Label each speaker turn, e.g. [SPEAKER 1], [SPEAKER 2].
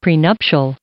[SPEAKER 1] prenuptial.